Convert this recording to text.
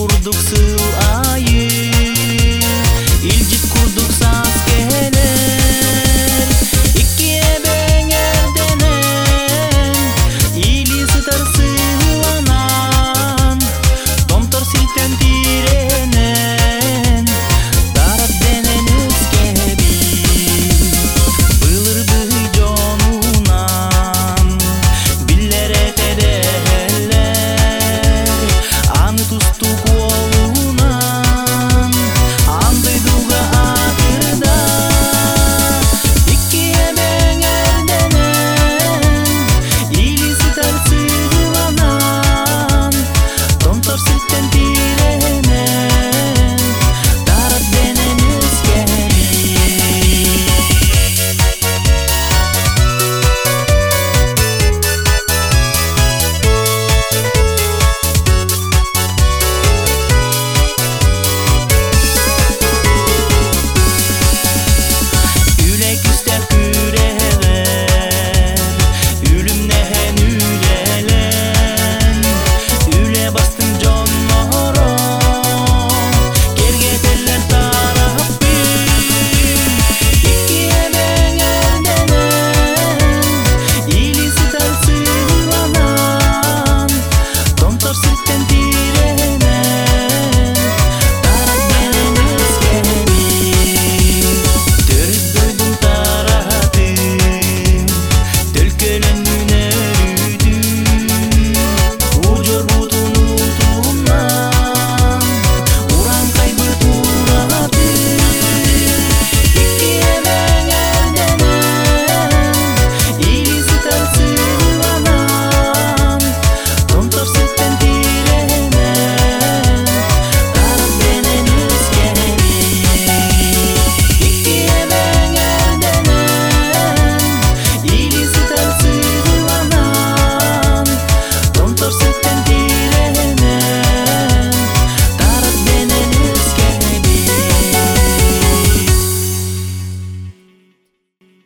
curdo que se sentir en.